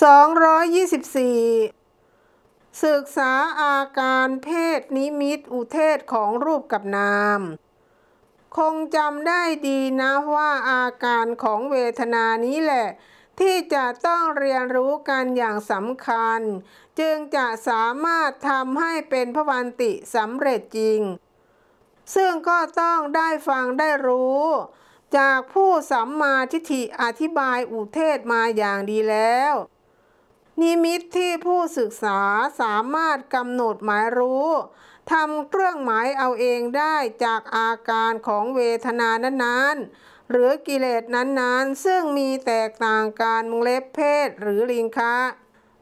224 ศึกษาอาการเพศนิมิตอุเทศของรูปกับนาม คงจำได้ดีนะว่าอาการของเวทนานี้แหละ ที่จะต้องเรียนรู้กันอย่างสำคัญ จึงจะสามารถทำให้เป็นพระวันติสำเร็จจริง ซึ่งก็ต้องได้ฟังได้รู้จากผู้สัมมาทิฏฐิอธิบายอุเทศมาอย่างดีแล้ว นิมิตที่ผู้ศึกษาสามารถกำหนดหมายรู้ทำเครื่องหมายเอาเองได้จากอาการของเวทนานั้นๆ หรือกิเลสนั้นๆ ซึ่งมีแตกต่างการวงเล็บเพศหรือลิงคะ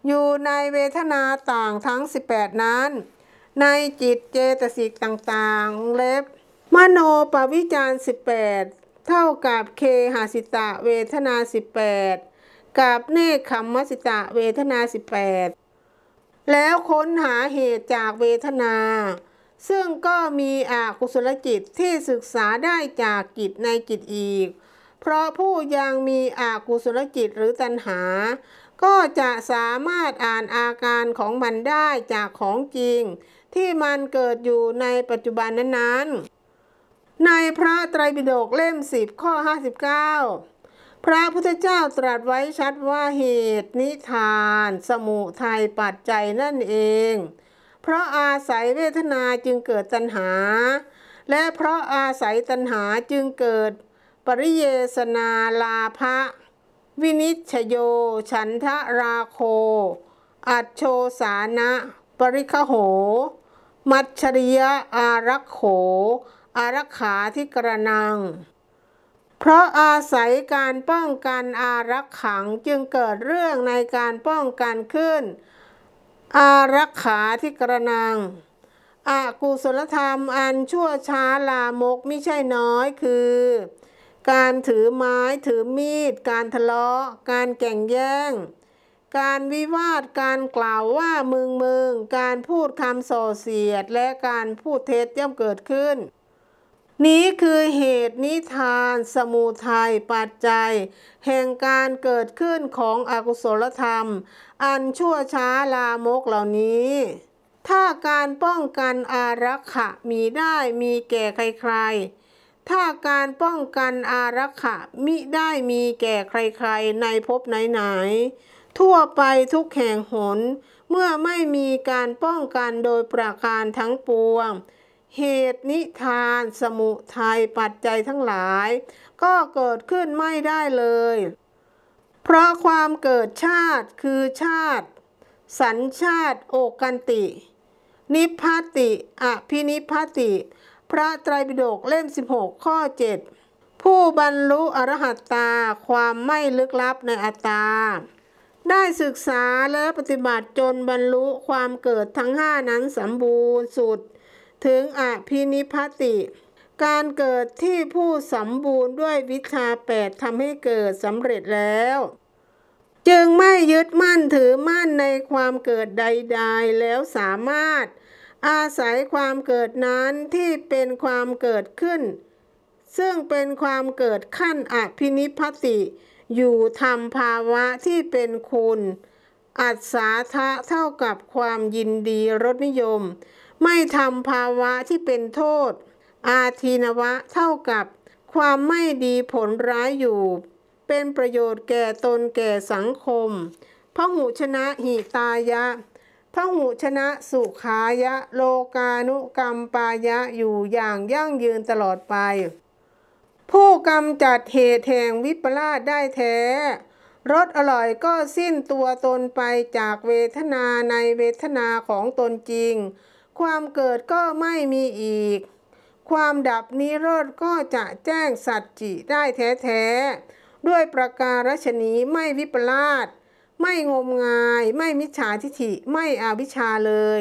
อยู่ในเวทนาต่างทั้ง 18 นั้น ในจิตเจตสิกต่างๆ เล็บ มโนปวิจาร 18 เท่ากับเคหาสิตะเวทนา 18 กับเนคขมมสิตะเวทนา 18 แล้วค้นหาเหตุจากเวทนา ซึ่งก็มีอากุศลจิตที่ศึกษาได้จากจิตในจิตอีก เพราะผู้ยังมีอากุศลจิตหรือตัณหา ก็จะสามารถอ่านอาการของมันได้จากของจริง ที่มันเกิดอยู่ในปัจจุบันนั้นๆ ในพระไตรปิฎกเล่ม 10 ข้อ 59 พระพุทธเจ้าตรัสไว้ชัดว่าเหตุนิทาน สมุทัยปัจจัยนั่นเอง เพราะอาศัยเวทนาจึงเกิดตัณหา และเพราะอาศัยตัณหาจึงเกิด ปริเยสนาลาภะวินิชโย ฉันทะราโค อัจโชสานะ ปริคโห มัชริยอารักโข อารักขาทิกรนัง เพราะอาศัยการป้องกันอารักขังจึงเกิดเรื่องในการป้องกันขึ้น อารักขาที่กระนังอากุศลธรรมอันชั่วช้าลามกไม่ใช่น้อยคือ การถือไม้ถือมีด การทะเลาะ การแก่งแย่ง การวิวาทการกล่าวว่ามึงมึง การพูดคำส่อเสียดและการพูดเท็จย่อมเกิดขึ้น นี้คือเหตุนิทานสมุทัยปัจจัย แห่งการเกิดขึ้นของอกุศลธรรม อันชั่วช้าลามกเหล่านี้ ถ้าการป้องกันอารักขะมีได้มีแก่ใครๆ ถ้าการป้องกันอารักขะมิได้มีแก่ใครๆ ในภพไหนๆ ทั่วไปทุกแห่งหน เมื่อไม่มีการป้องกันโดยประการทั้งปวง เหตุนิทานสมุทัยปัจจัยทั้งหลาย ก็เกิดขึ้นไม่ได้เลย เพราะความเกิดชาติคือชาติ สัญชาติโอกันติ นิพพติอภินิพพติ พระไตรปิฎกเล่ม 16 ข้อ 7 ผู้บรรลุอรหัตตาความไม่ลึกลับในอัตตา ได้ศึกษาและปฏิบัติจนบรรลุความเกิดทั้งห้านั้นสมบูรณ์สุด ถึงอภินิพติ การเกิดที่ผู้สมบูรณ์ด้วยวิชาแปดทำให้เกิดสำเร็จแล้ว จึงไม่ยึดมั่นถือมั่นในความเกิดใด ๆ แล้วสามารถ อาศัยความเกิดนั้นที่เป็นความเกิดขึ้น ซึ่งเป็นความเกิดขั้นอภินิพพติ อยู่ทำภาวะที่เป็นคุณอัศาทะเท่ากับความยินดีรสนิยม ไม่ทำภาวะที่เป็นโทษ อาทีนวะเท่ากับ ความไม่ดีผลร้ายอยู่ เป็นประโยชน์แก่ตนแก่สังคมพระหูชนะหิตายะพระหูชนะสุขายะ โลกานุกรรมปายะอยู่อย่างยั่งยืนตลอดไป ผู้กำจัดเหตุแห่งวิปลาสได้แท้รสอร่อยก็สิ้นตัวตนไปจากเวทนาในเวทนาของตนจริง ความเกิดก็ไม่มีอีก ความดับนิโรธก็จะแจ้งสัจจิได้แท้ๆ ด้วยประการฉนี้ไม่วิปลาสไม่งมงาย ไม่มิจฉาทิฐิ ไม่อาวิชชาเลย